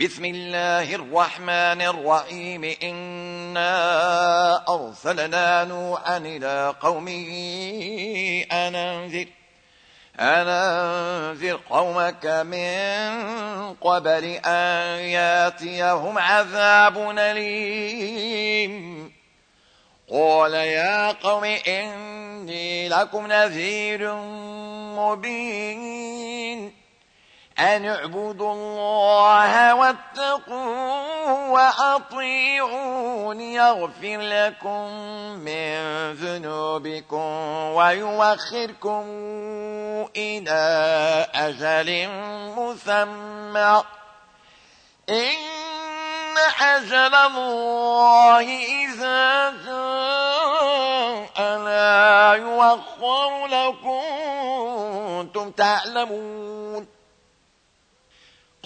بسم الله الرحمن الرحيم. إنا أرسلنا نوحا إلى قومه أننذر أننذر قومك من قبل أن ياتيهم عذاب أليم. قال يا قوم إني لكم نذير مبين. أن اعبدوا الله واتقوا وأطيعون يغفر لكم من ذنوبكم ويوخركم إلى أجل مسمى. إن أجل الله إذا جاء لا يوخر لكم. كنتم تعلمون.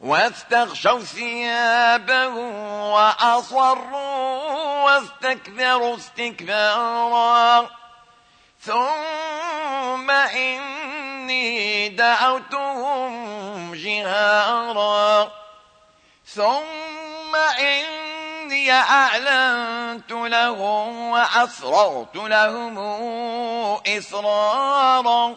واستغشوا ثيابهم وأصروا واستكبروا استكبارا. ثم إني دعوتهم جهارا. ثم إني أعلنت لهم وأسررت لهم إسرارا.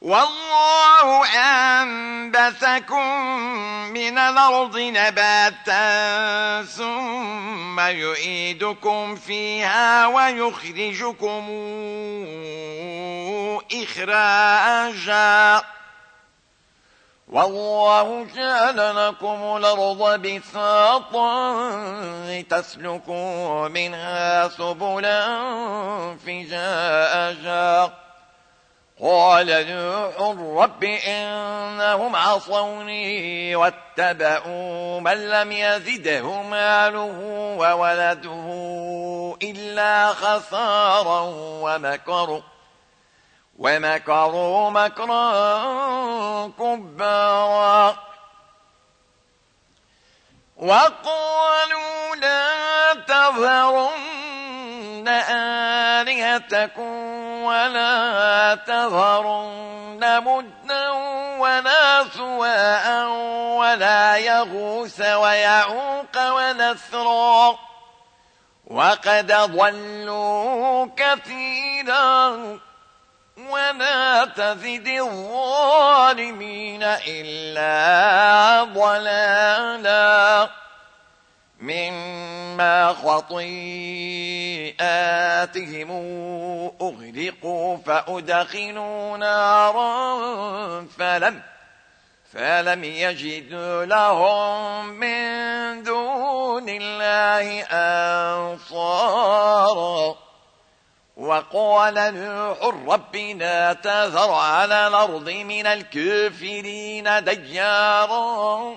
والله أنبثكم من الأرض نباتا ثم يعيدكم فيها ويخرجكم إخراجا. والله جعل لكم الأرض بساطا لتسلكوا منها سبلا فجاجا قال نوح رب إنهم عصوني واتبعوا من لم يزده ماله وولده إلا خسارا ومكروا ومكروا مكرا كبارا. وقالوا لا تذرن آلهتكم ولا تذرن مدا ولا سواء ولا يغوس ويعوق ونسرا. وقد ضلوا كثيرا ولا تزد الظالمين إلا ضلالا. مما خطيئاتهم أغرقوا فأدخلوا نارا فلم فلم يجدوا لهم من دون الله أنصارا. وقال نوح ربنا تذر على الأرض من الكافرين ديارا.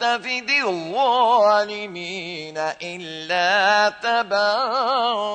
تزد الظالمين إلا تبارا.